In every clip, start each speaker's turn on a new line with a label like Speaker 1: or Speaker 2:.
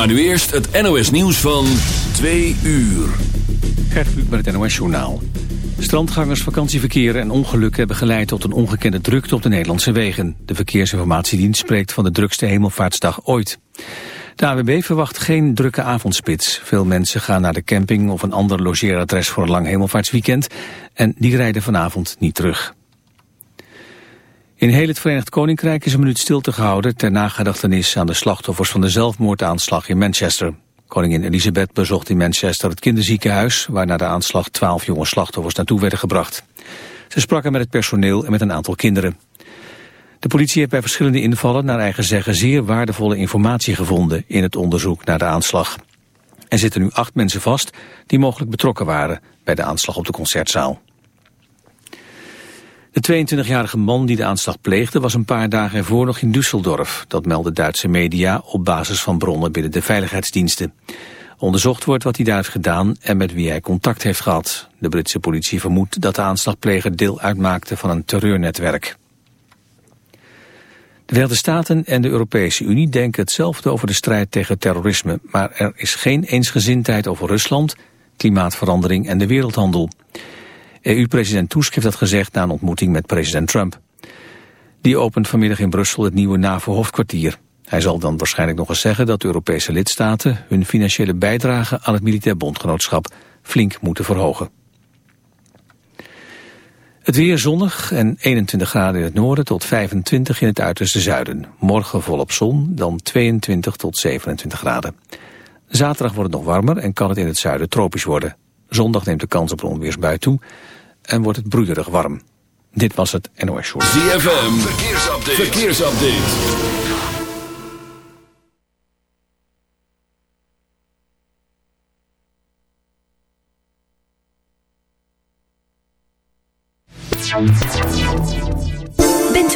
Speaker 1: Maar nu eerst het NOS nieuws van 2 uur.
Speaker 2: Gert Kluk met het NOS Journaal. Strandgangers, vakantieverkeer en ongeluk hebben geleid tot een ongekende drukte op de Nederlandse wegen. De Verkeersinformatiedienst spreekt van de drukste hemelvaartsdag ooit. De AWB verwacht geen drukke avondspits. Veel mensen gaan naar de camping of een ander logeeradres voor een lang hemelvaartsweekend en die rijden vanavond niet terug. In heel het Verenigd Koninkrijk is een minuut stilte gehouden ter nagedachtenis aan de slachtoffers van de zelfmoordaanslag in Manchester. Koningin Elisabeth bezocht in Manchester het kinderziekenhuis waar na de aanslag twaalf jonge slachtoffers naartoe werden gebracht. Ze spraken met het personeel en met een aantal kinderen. De politie heeft bij verschillende invallen naar eigen zeggen zeer waardevolle informatie gevonden in het onderzoek naar de aanslag. Er zitten nu acht mensen vast die mogelijk betrokken waren bij de aanslag op de concertzaal. De 22-jarige man die de aanslag pleegde was een paar dagen ervoor nog in Düsseldorf. Dat melden Duitse media op basis van bronnen binnen de veiligheidsdiensten. Onderzocht wordt wat hij daar heeft gedaan en met wie hij contact heeft gehad. De Britse politie vermoedt dat de aanslagpleger deel uitmaakte van een terreurnetwerk. De Verenigde Staten en de Europese Unie denken hetzelfde over de strijd tegen terrorisme, maar er is geen eensgezindheid over Rusland, klimaatverandering en de wereldhandel. EU-president Tusk heeft dat gezegd na een ontmoeting met president Trump. Die opent vanmiddag in Brussel het nieuwe NAVO-hoofdkwartier. Hij zal dan waarschijnlijk nog eens zeggen dat de Europese lidstaten hun financiële bijdrage aan het militair bondgenootschap flink moeten verhogen. Het weer zonnig en 21 graden in het noorden tot 25 in het uiterste zuiden. Morgen volop zon, dan 22 tot 27 graden. Zaterdag wordt het nog warmer en kan het in het zuiden tropisch worden. Zondag neemt de kans op een onweersbui toe en wordt het broeierig warm. Dit was het NOS Show.
Speaker 1: ZFM, verkeersupdate.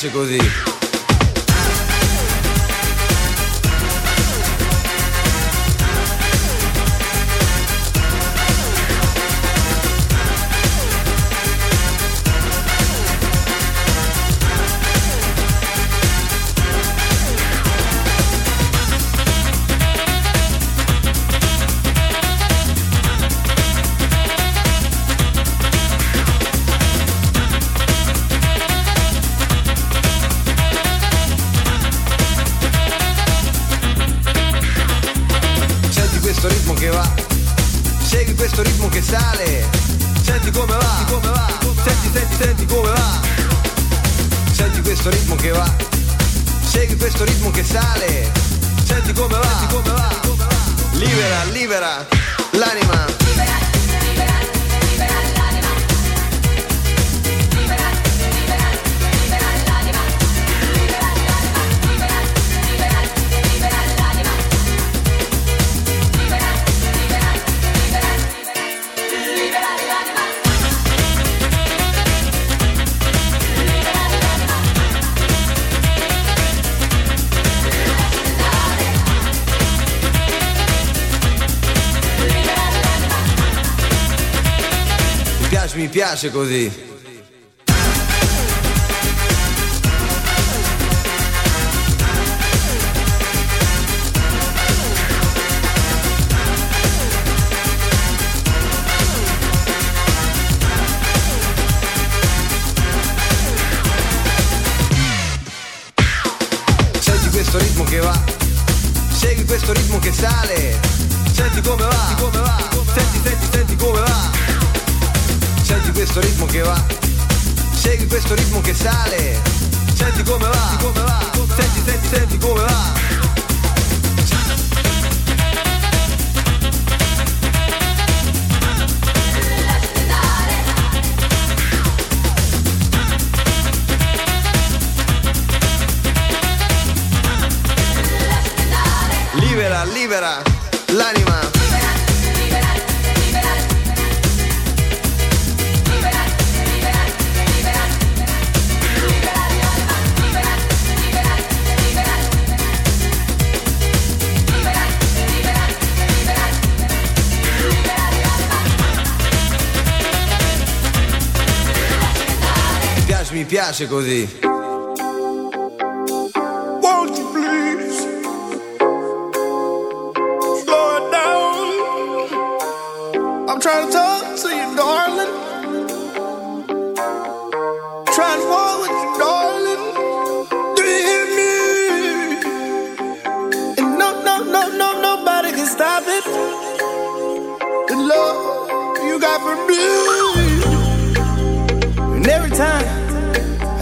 Speaker 3: piace così. Piace, mi piace così.
Speaker 4: And follow it, you darling. Do you hear me? And no, no, no, no, nobody can stop it. The love you got for me. And every time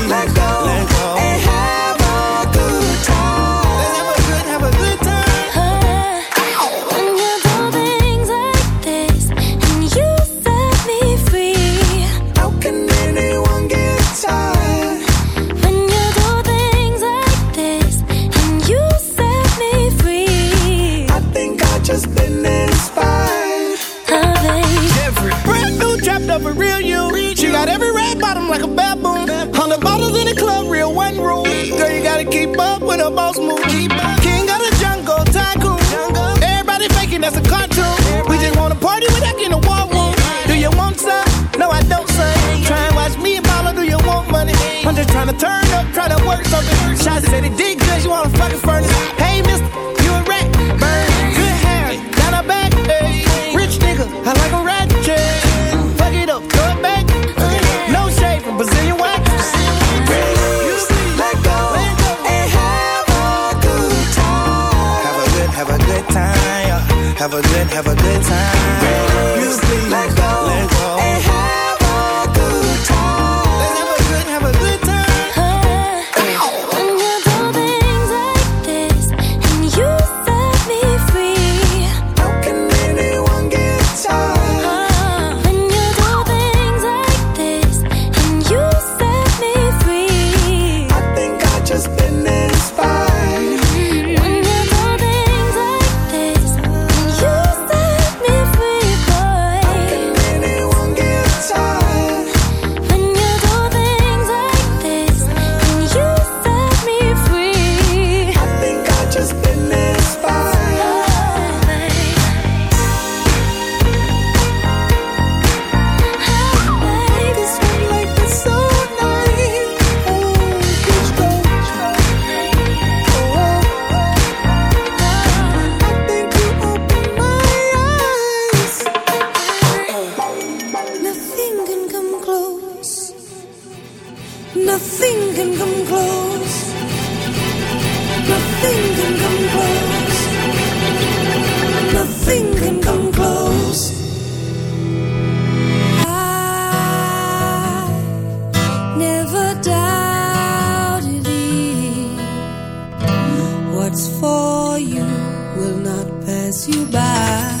Speaker 4: Said he did good, you wanna fucking furnace. Hey, mister, you a rat. Burn. Good hair, got a back. Hey. Rich nigga, I like a rat.
Speaker 5: Fuck it up, throw it back. No shade from Brazilian wax. Let go and have a good time. Have a good, have a good time. Have a good, have a good time words for
Speaker 6: you will not pass you by.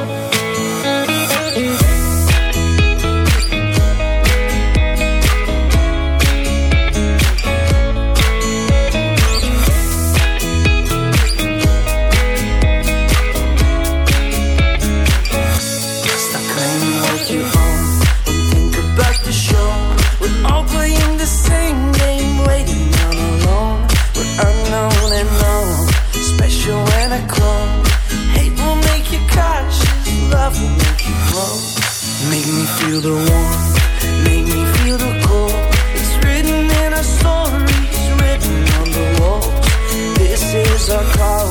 Speaker 7: feel the warmth, make me feel the cold. It's written in our stories, written on the walls. This is our call.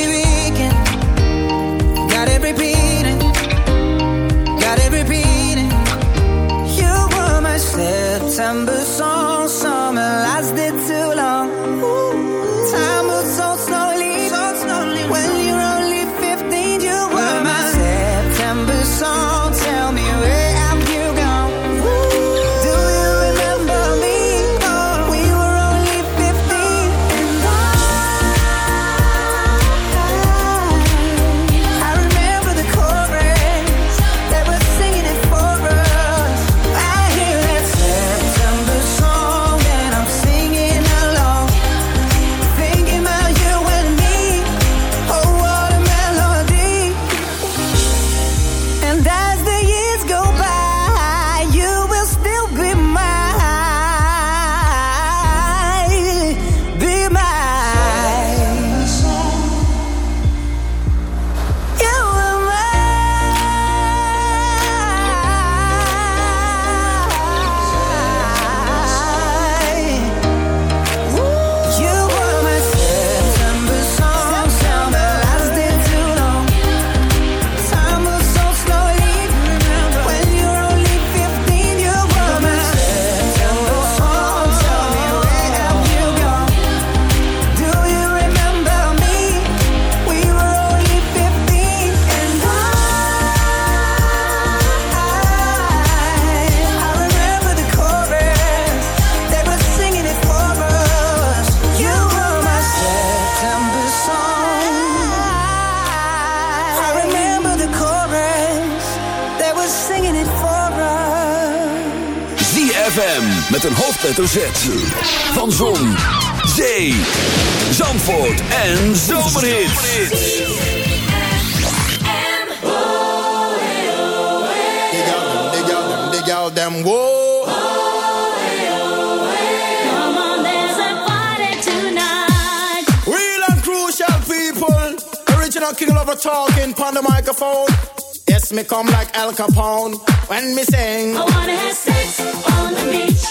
Speaker 8: September song.
Speaker 6: met een hoofdletter Z. Van Zon, Zee, Zandvoort en Zomerhits.
Speaker 9: Dig out them, whoa. King Lover talking on the microphone. Yes, me come like Al Capone when me sing.
Speaker 10: I wanna have sex on the beach.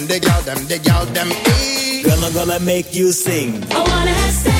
Speaker 10: them, the gal them, the
Speaker 9: gal them. Hey.
Speaker 4: Girl, I'm gonna make you sing.
Speaker 10: I wanna have sex.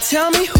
Speaker 11: tell me who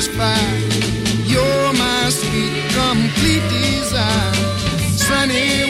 Speaker 9: satisfied. You're my sweet, complete desire. Sunny